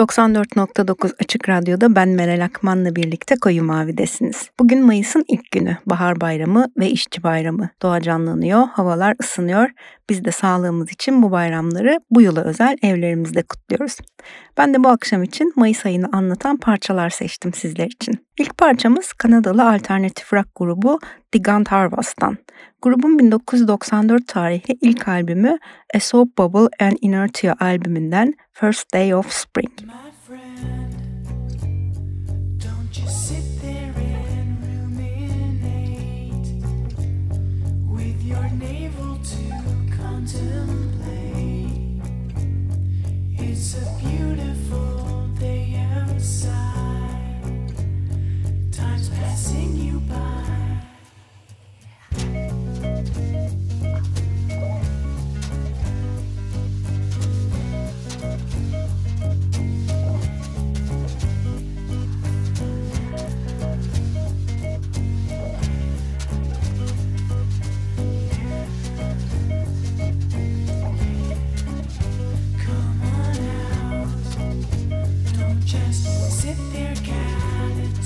94.9 Açık Radyo'da ben Meral Akman'la birlikte Koyu Mavi'desiniz. Bugün Mayıs'ın ilk günü, Bahar Bayramı ve İşçi Bayramı. Doğa canlanıyor, havalar ısınıyor. Biz de sağlığımız için bu bayramları bu yıla özel evlerimizde kutluyoruz. Ben de bu akşam için Mayıs ayını anlatan parçalar seçtim sizler için. İlk parçamız Kanadalı alternatif rock grubu The Gant Harvest'tan. Grubun 1994 tarihli ilk albümü A Soap Bubble and Inertia albümünden First Day of Spring. It's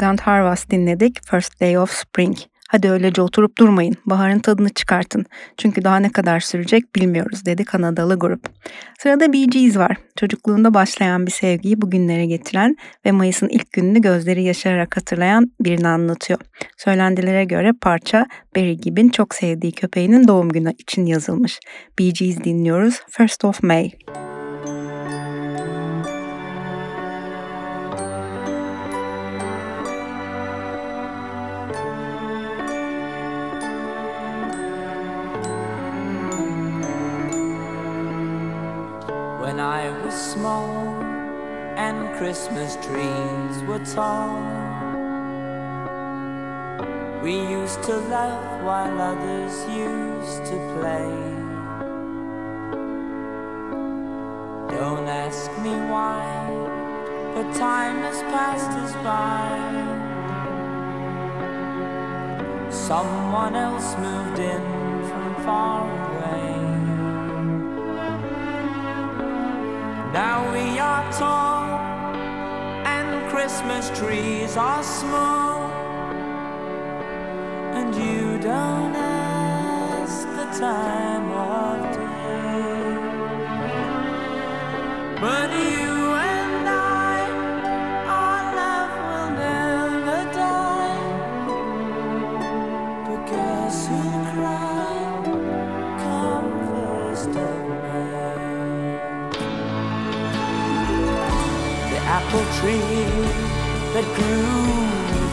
Gant Harvest dinledik. First Day of Spring Hadi öylece oturup durmayın, baharın tadını çıkartın. Çünkü daha ne kadar sürecek bilmiyoruz dedi Kanadalı grup. Sırada Bee Gees var. Çocukluğunda başlayan bir sevgiyi bugünlere getiren ve Mayıs'ın ilk gününü gözleri yaşararak hatırlayan birini anlatıyor. Söylendilere göre parça Barry Gibb'in çok sevdiği köpeğinin doğum günü için yazılmış. Bee Gees dinliyoruz First of May. small trees were tall. We used to laugh while others used to play. Don't ask me why, but time has passed us by. Someone else moved in from far away. Now we are tall Christmas trees are small, and you don't ask the time of day, but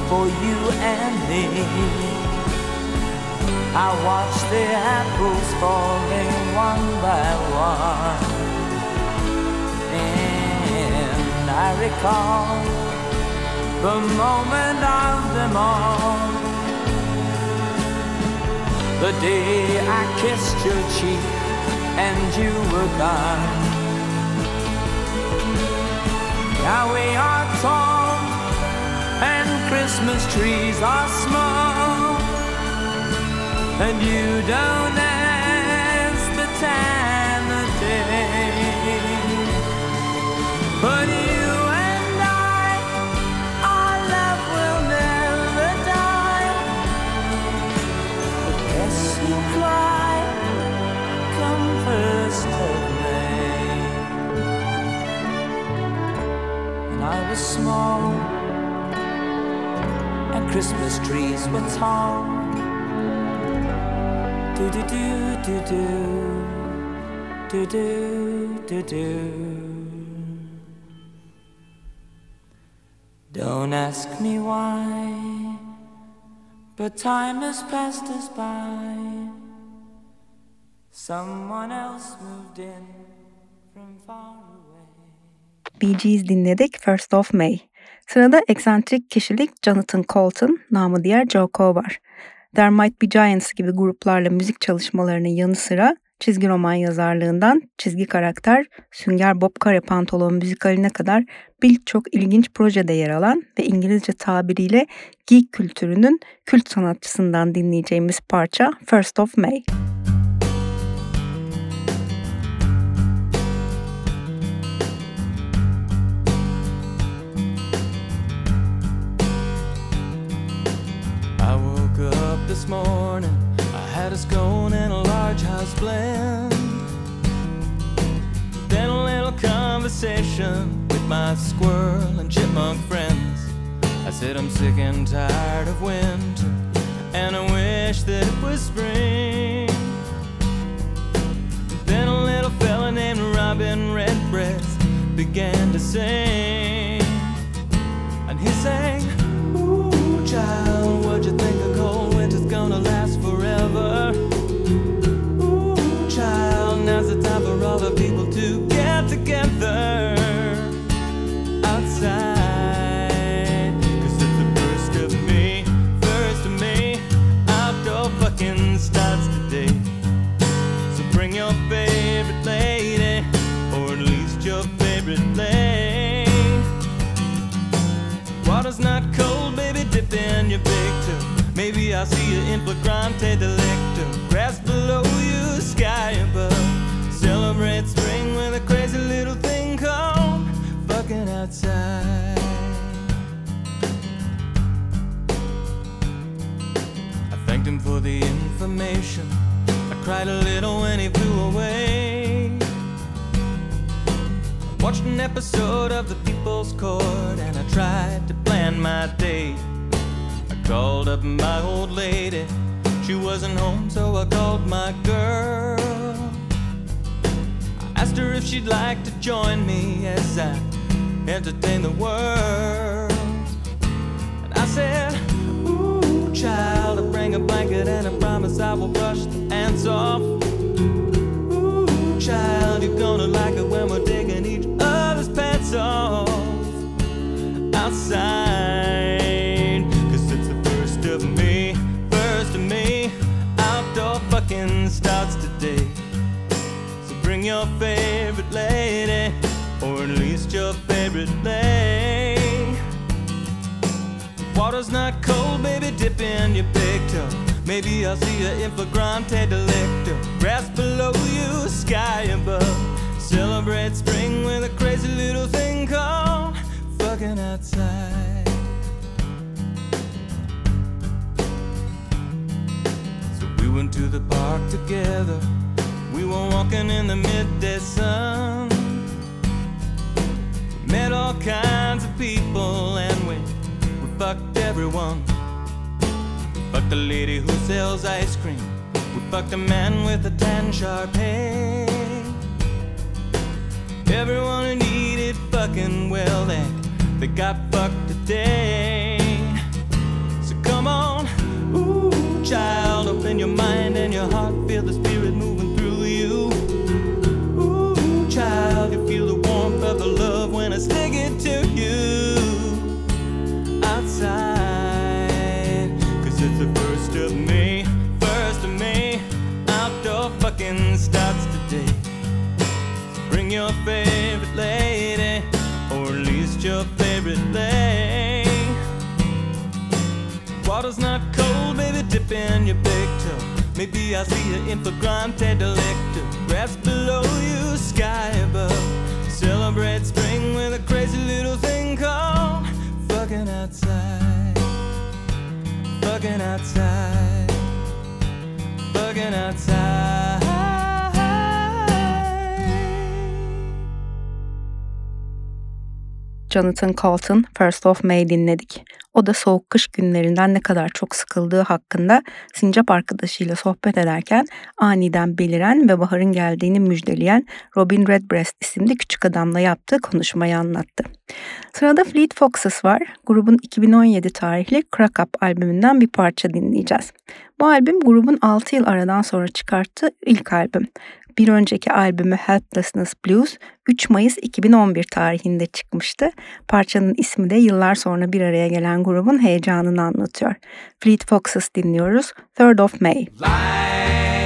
for you and me. I watch the apples falling one by one, and I recall the moment of them all. The day I kissed your cheek and you were gone. Now we are and Christmas trees are small, and you don't ask the time of day, but you and I, our love will never die. But guess who cry come first of I was small and Christmas trees were tall. Do do do do do do do do do. Don't ask me why, but time has passed us by. Someone else moved in from far away. Bee dinledik First of May. Sırada eksantrik kişilik Jonathan Colton, namı diğer Joe Coe var. There Might Be Giants gibi gruplarla müzik çalışmalarının yanı sıra çizgi roman yazarlığından çizgi karakter Sünger Bob Kare Pantolon müzikaline kadar birçok ilginç projede yer alan ve İngilizce tabiriyle geek kültürünün kült sanatçısından dinleyeceğimiz parça First of May. This morning. I had a scone and a large house blend. Then a little conversation with my squirrel and chipmunk friends. I said I'm sick and tired of winter, and I wish that it was spring. Then a little fella named Robin Redbreast began to sing, and he sang, in your toe. Maybe I'll see you in flagrante delicto. Grass below you, sky above. Celebrate spring with a crazy little thing called fucking outside. I thanked him for the information. I cried a little when he flew away. Watched an episode of The People's Court and I tried to plan my day. Called up my old lady. She wasn't home, so I called my girl. I asked her if she'd like to join me as I entertain the world. And I said, Ooh, child, I bring a blanket and I promise I will bring your favorite lady, or at least your favorite lay. Water's not cold, baby, dip in your big toe. Maybe I'll see you in flagrante delicto. Grass below you, sky above. Celebrate spring with a crazy little thing called fucking outside. So we went to the park together. We were walking in the midday sun. We met all kinds of people and we, we fucked everyone. We fucked the lady who sells ice cream. We fucked a man with a tan sharp head. Everyone who needed fucking well, they, they got fucked today. So come on, ooh, child, open your mind and your heart, feel the spirit moving you. Ooh, child, you feel the warmth of the love when I stick it to you. Outside, cause it's the first of me, first of me. Outdoor fucking starts today. Bring your favorite lady, or at least your favorite lay. Water's not cold, baby, dip in your big. Maybe I'll see you in flagrante delicto. Grass below you, sky above. Celebrate spring with a crazy little thing called fucking outside. Fucking outside. Fucking outside. Jonathan Coulton First of May dinledik. O da soğuk kış günlerinden ne kadar çok sıkıldığı hakkında sincap arkadaşıyla sohbet ederken aniden beliren ve baharın geldiğini müjdeleyen Robin Redbreast isimli küçük adamla yaptığı konuşmayı anlattı. Sırada Fleet Foxes var. Grubun 2017 tarihli Crack Up albümünden bir parça dinleyeceğiz. Bu albüm grubun 6 yıl aradan sonra çıkarttığı ilk albüm. Bir önceki albümü Helplessness Blues 3 Mayıs 2011 tarihinde çıkmıştı. Parçanın ismi de yıllar sonra bir araya gelen grubun heyecanını anlatıyor. Fleet Foxes dinliyoruz. Third of May. Light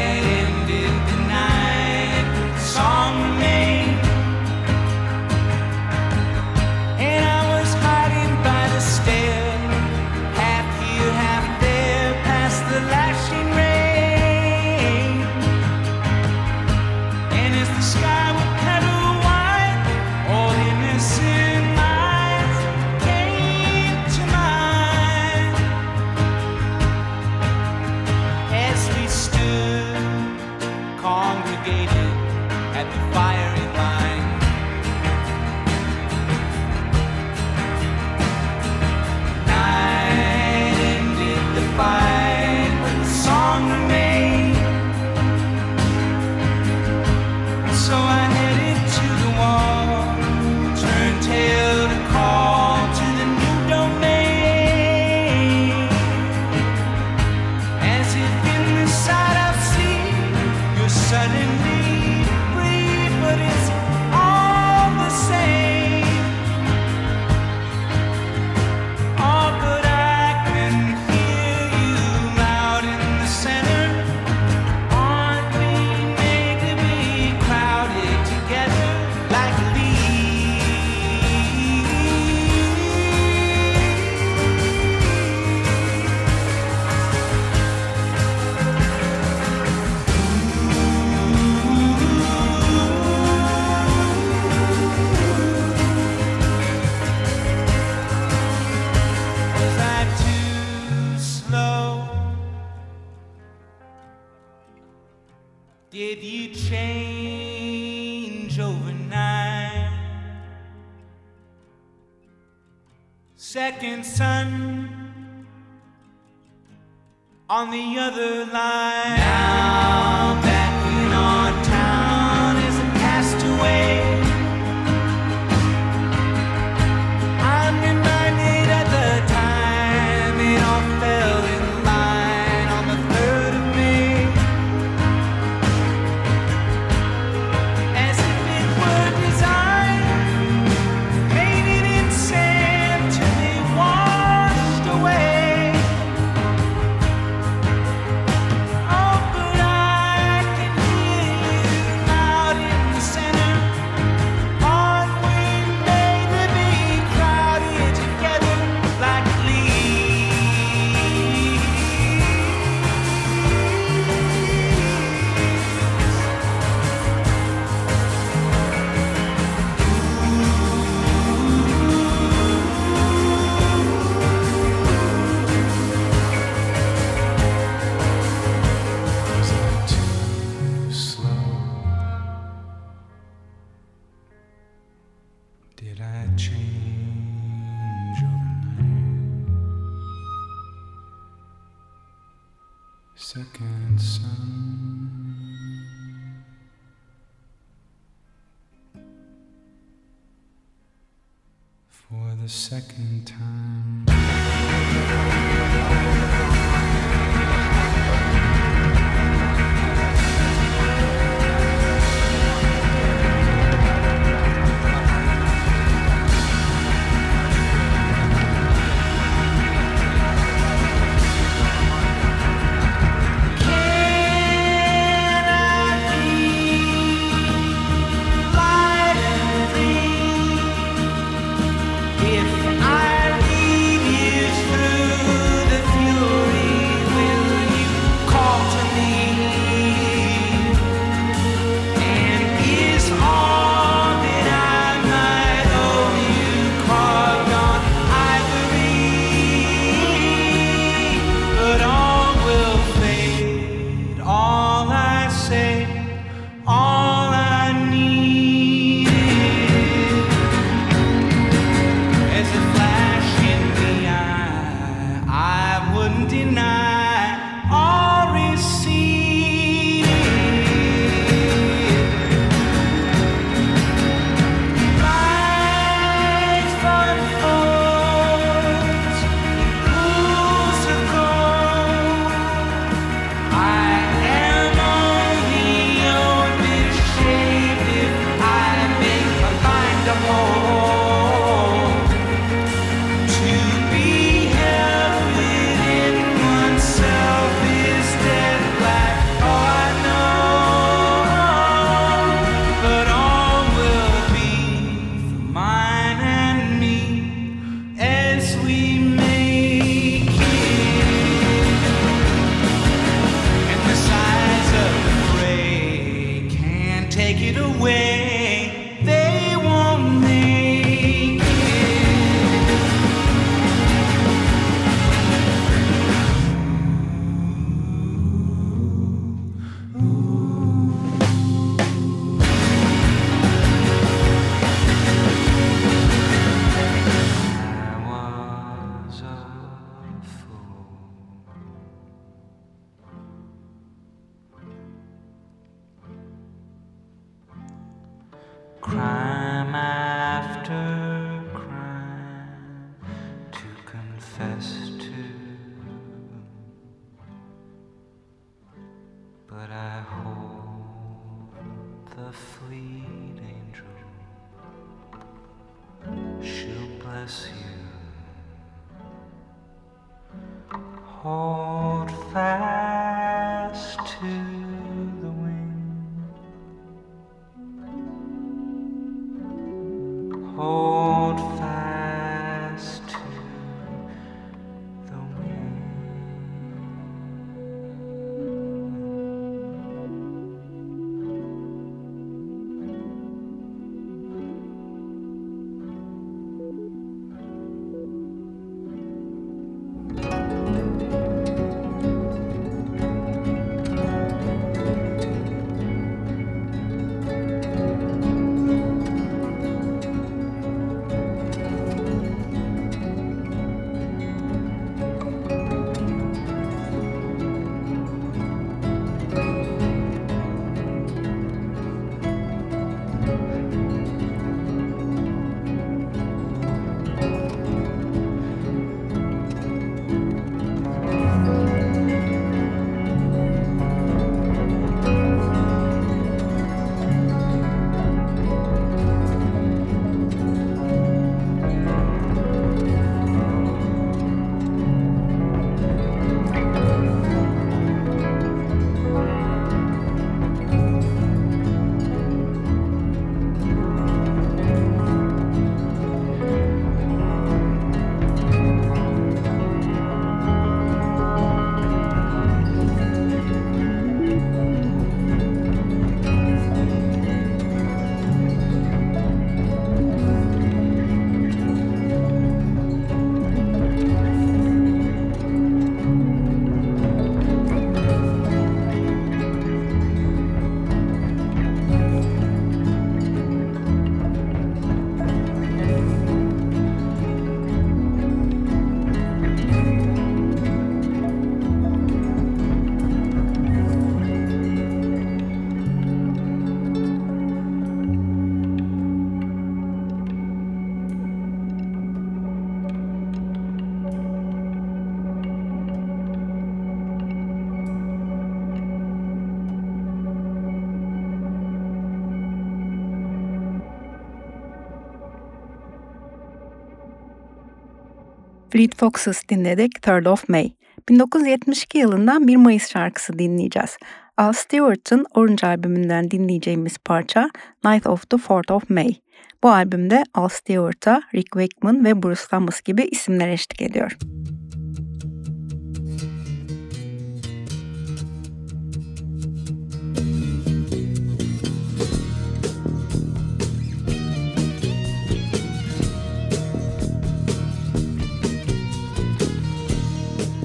Fleet Foxes dinledik Third of May. 1972 yılından bir Mayıs şarkısı dinleyeceğiz. Al Stewart'ın Orange albümünden dinleyeceğimiz parça Night of the 4th of May. Bu albümde Al Stewart'a Rick Wakeman ve Bruce Thomas gibi isimler eşlik ediyor.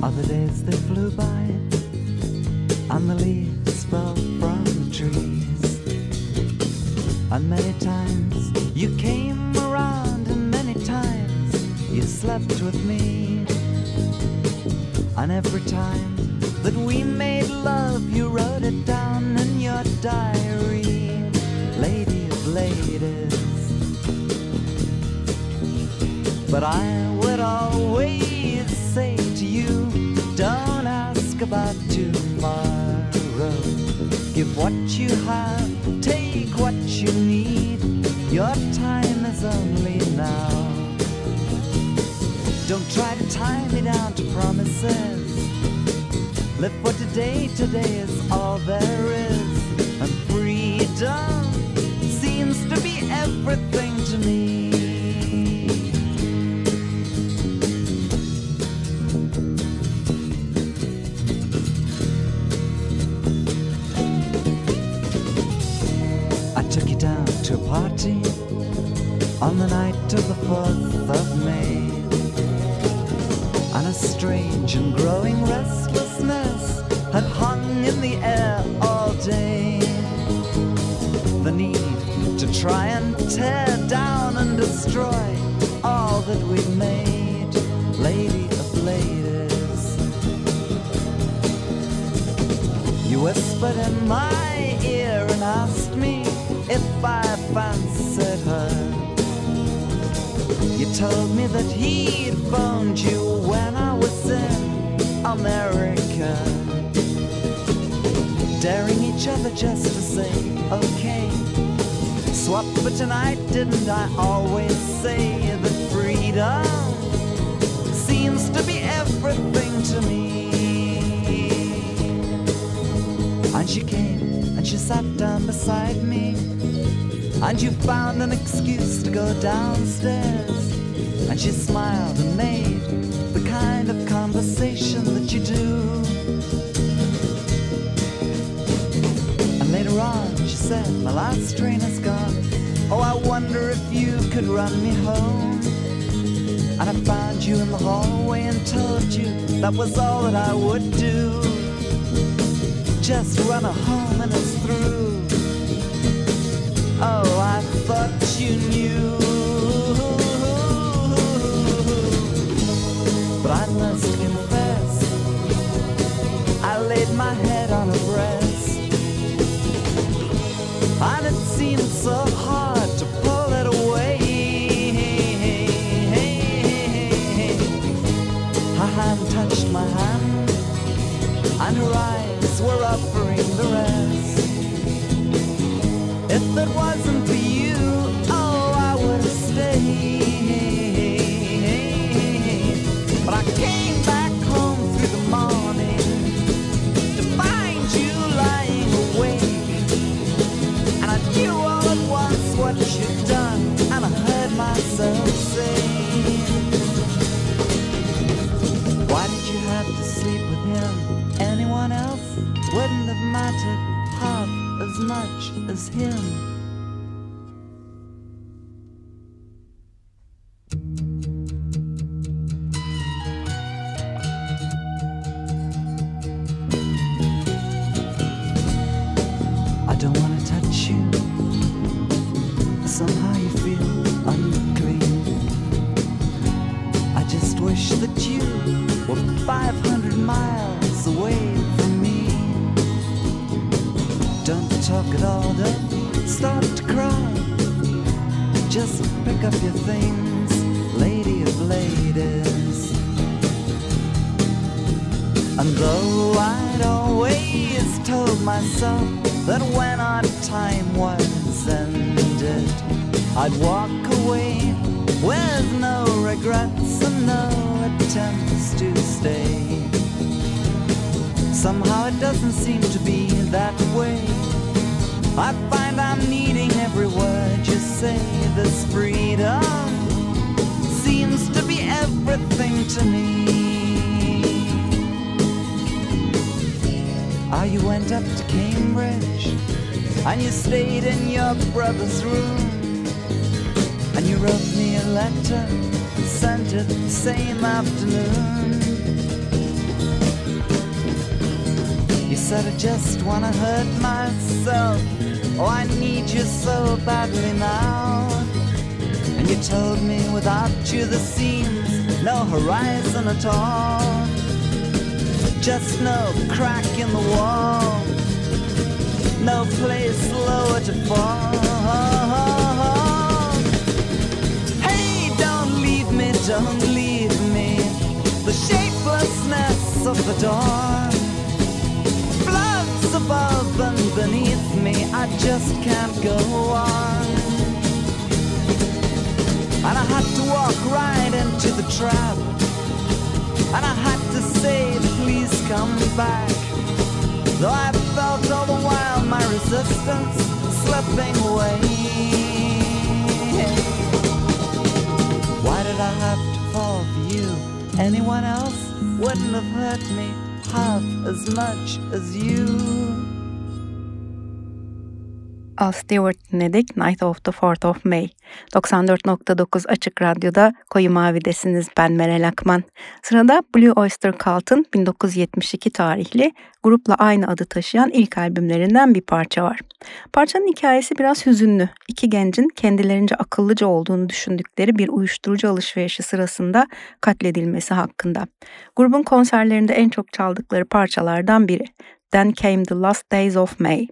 Other days they flew by, and the leaves fell from the trees. And many times you came around, and many times you slept with me. And every time that we made love, you wrote it down in your diary, lady of ladies. But I would always about tomorrow. Give what you have, take what you need. Your time is only now. Don't try to tie me down to promises. Live for today, today is all there is. And freedom seems to be everything to me. On the night of the 4th of May. And a strange and growing restlessness had hung in the air all day. The need to try and tear down and destroy all that we've made, lady of ladies. You whispered in my ear and asked me if I fancied told me that he'd found you when I was in America. Daring each other just to say, okay. Swap for tonight, didn't I always say that freedom seems to be everything to me? And she came and she sat down beside me. And you found an excuse to go downstairs. And she smiled and made the kind of conversation that you do. And later on, she said, My last train is gone. Oh, I wonder if you could run me home. And I found you in the hallway and told you that was all that I would do. Just run her home and it's through. Oh, I thought you knew. Him. Told me without you there seems no horizon at all. Just no crack in the wall. No place lower to fall. Hey, don't leave me, don't leave me. The shapelessness of the door floods above and beneath me. I just can't go on. And I had to walk right into the trap. And I had to say, please come back. Though I felt all the while my resistance slipping away. Why did I have to fall for you? Anyone else wouldn't have hurt me half as much as you. Al Stewart dinledik Night of the 4th of May. 94.9 Açık Radyo'da Koyu Mavi'desiniz ben Meral Akman. Sırada Blue Oyster Cult'ın 1972 tarihli grupla aynı adı taşıyan ilk albümlerinden bir parça var. Parçanın hikayesi biraz hüzünlü. İki gencin kendilerince akıllıca olduğunu düşündükleri bir uyuşturucu alışverişi sırasında katledilmesi hakkında. Grubun konserlerinde en çok çaldıkları parçalardan biri. Then Came the Last Days of May.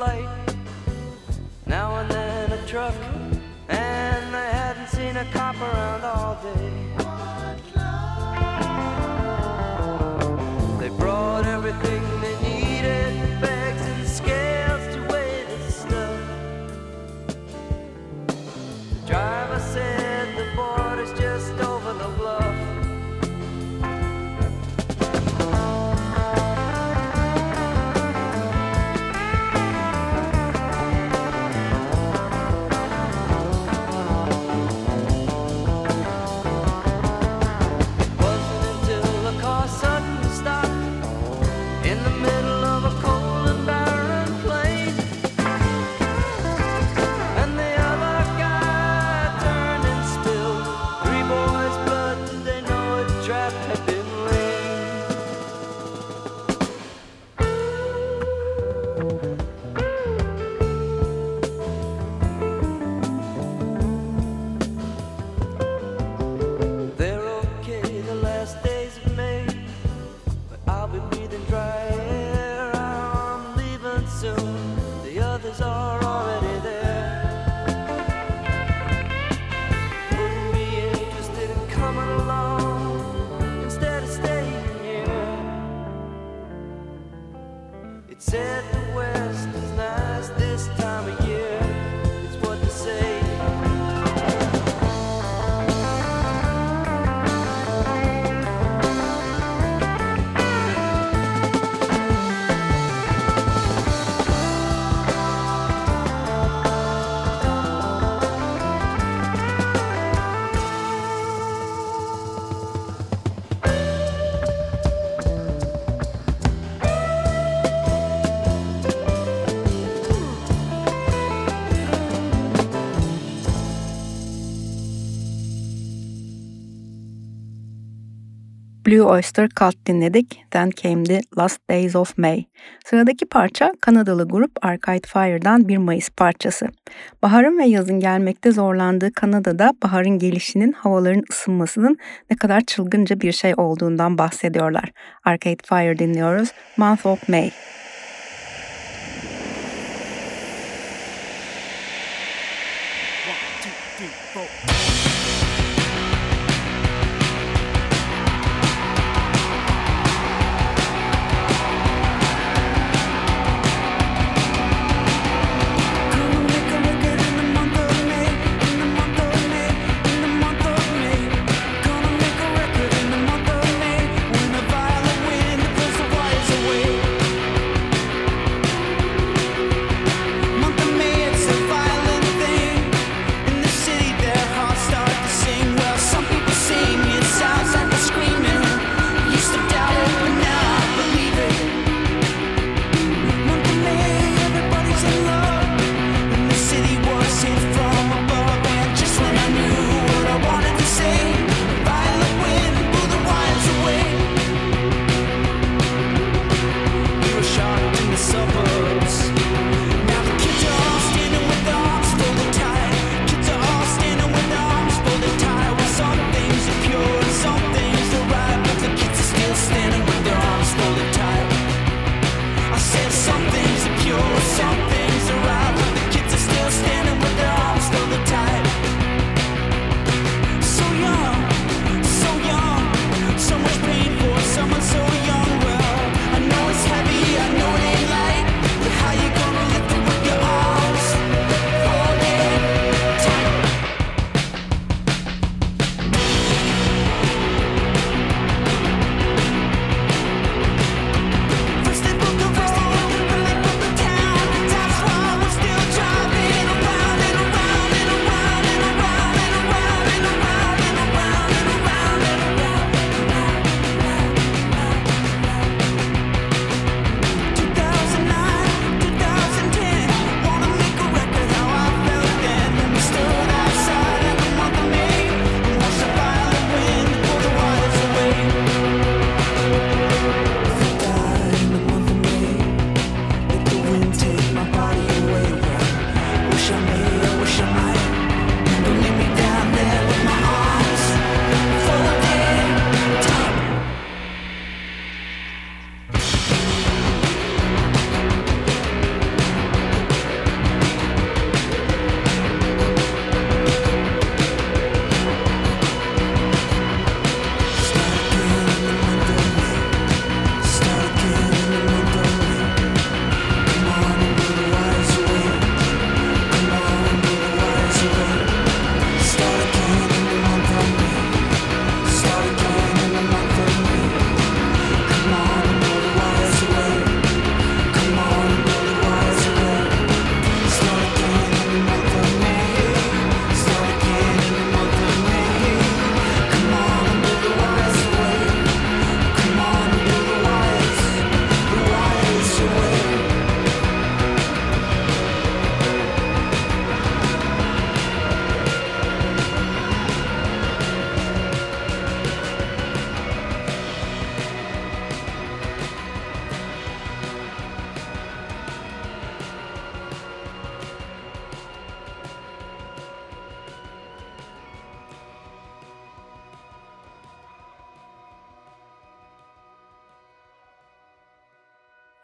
Light. Blue Oyster Cult dinledik. Then came the Last Days of May. Sıradaki parça Kanadalı grup Arcade Fire'dan bir Mayıs parçası. Baharın ve yazın gelmekte zorlandığı Kanada'da baharın gelişinin havaların ısınmasının ne kadar çılgınca bir şey olduğundan bahsediyorlar. Arcade Fire dinliyoruz. Month of May.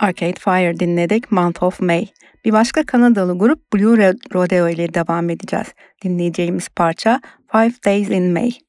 Arcade Fire dinledik Month of May. Bir başka Kanadalı grup Blue Rodeo ile devam edeceğiz. Dinleyeceğimiz parça Five Days in May.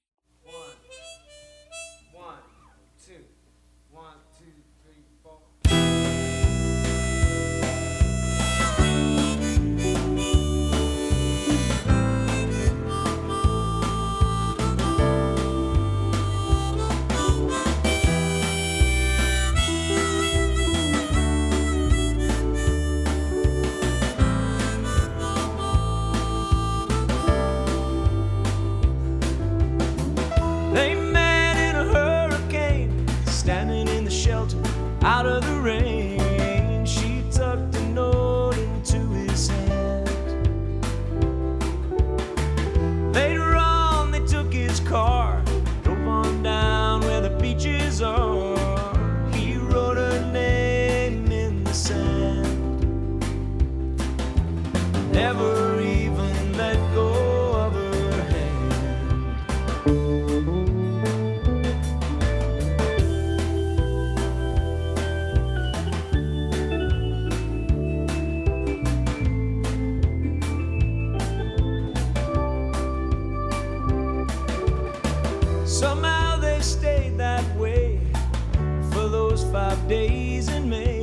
Somehow they stayed that way for those five days in May.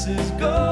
chances go.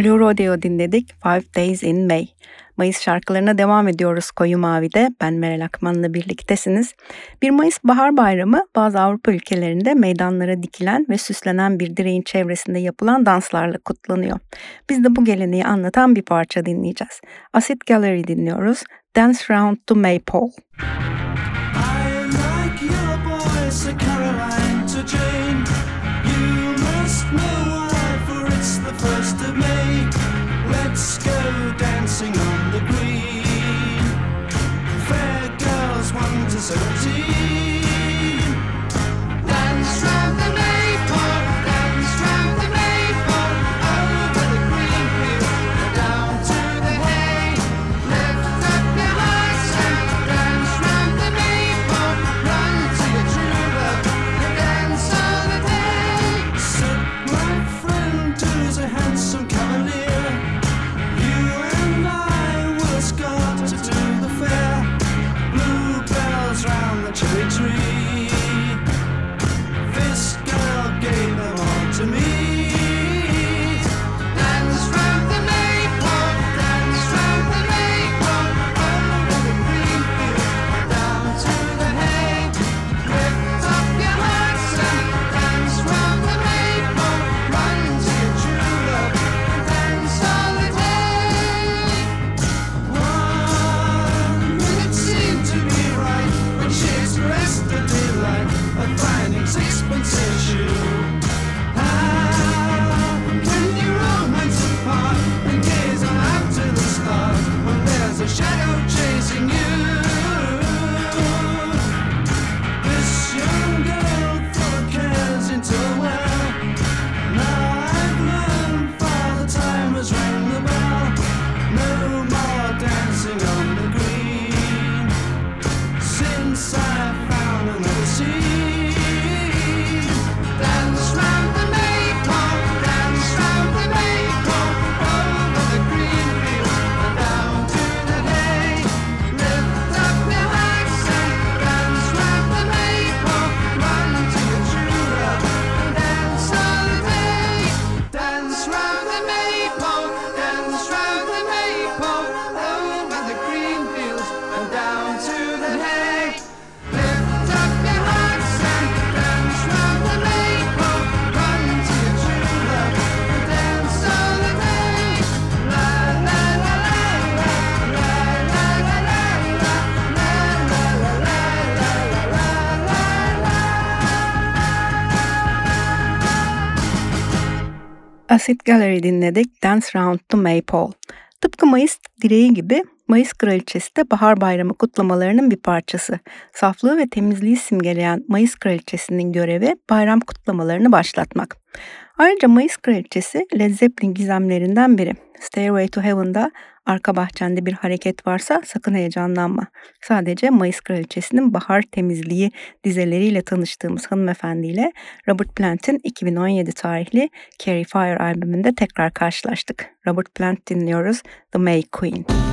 Blue Rodeo dinledik, Five Days in May. Mayıs şarkılarına devam ediyoruz Koyu Mavi'de. Ben Meral Akman'la birliktesiniz. 1 Mayıs Bahar Bayramı bazı Avrupa ülkelerinde meydanlara dikilen ve süslenen bir direğin çevresinde yapılan danslarla kutlanıyor. Biz de bu geleneği anlatan bir parça dinleyeceğiz. Acid Gallery dinliyoruz. Dance Round to Maypole. I Certainty. Acid Gallery dinledik Dance Round to Maypole. Tıpkı Mayıs direği gibi Mayıs Kraliçesi de Bahar Bayramı kutlamalarının bir parçası. Saflığı ve temizliği simgeleyen Mayıs Kraliçesi'nin görevi bayram kutlamalarını başlatmak. Ayrıca Mayıs Kraliçesi Led Zeppelin gizemlerinden biri. Stairway to Heaven'da arka bahçende bir hareket varsa sakın heyecanlanma. Sadece Mayıs Kraliçesi'nin Bahar Temizliği dizeleriyle tanıştığımız hanımefendiyle Robert Plant'in 2017 tarihli Carrie Fire albümünde tekrar karşılaştık. Robert Plant dinliyoruz The May Queen. Müzik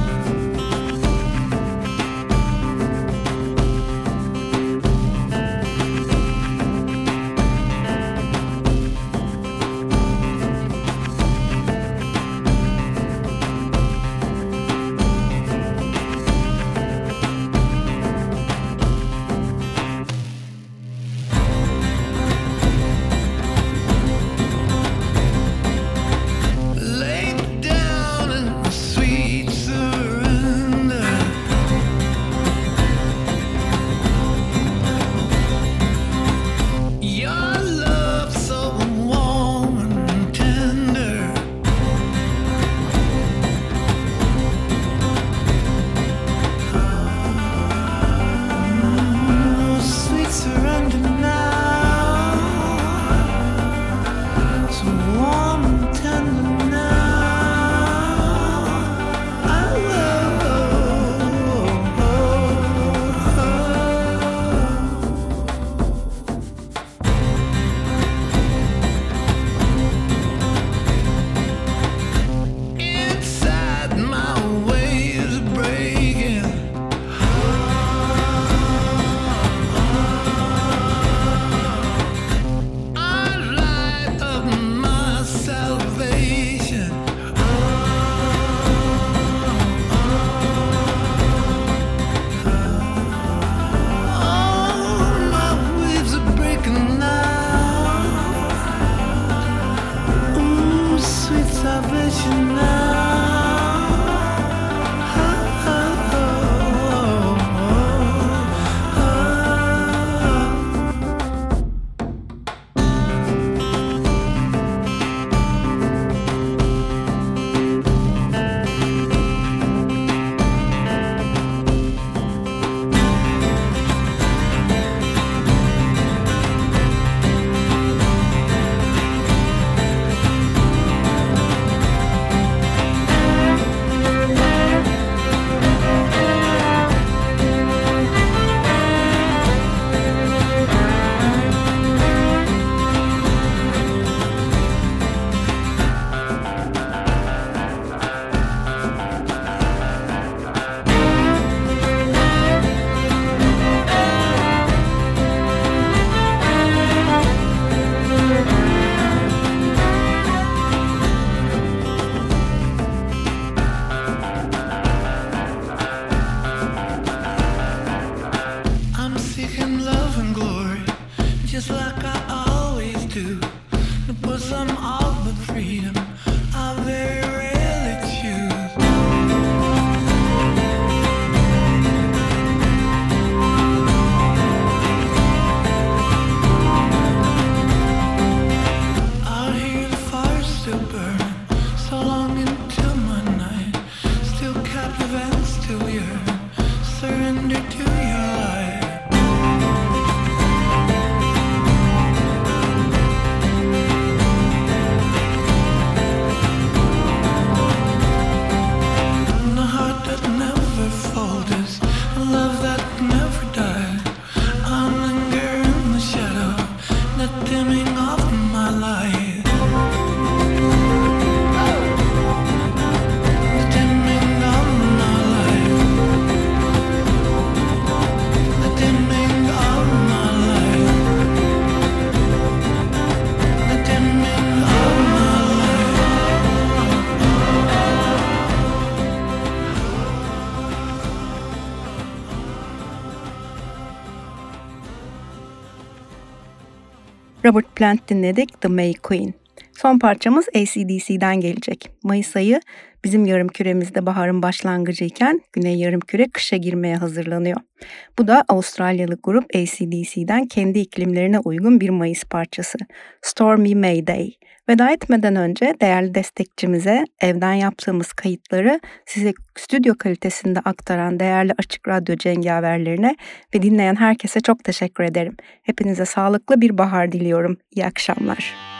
Plant dinledik The May Queen. Son parçamız ACDC'den gelecek. Mayıs ayı bizim yarım küremizde baharın başlangıcı iken Güney yarım küre kışa girmeye hazırlanıyor. Bu da Avustralyalı grup ACDC'den kendi iklimlerine uygun bir Mayıs parçası. Stormy Mayday. Veda etmeden önce değerli destekçimize evden yaptığımız kayıtları size stüdyo kalitesinde aktaran değerli Açık Radyo cengaverlerine ve dinleyen herkese çok teşekkür ederim. Hepinize sağlıklı bir bahar diliyorum. İyi akşamlar.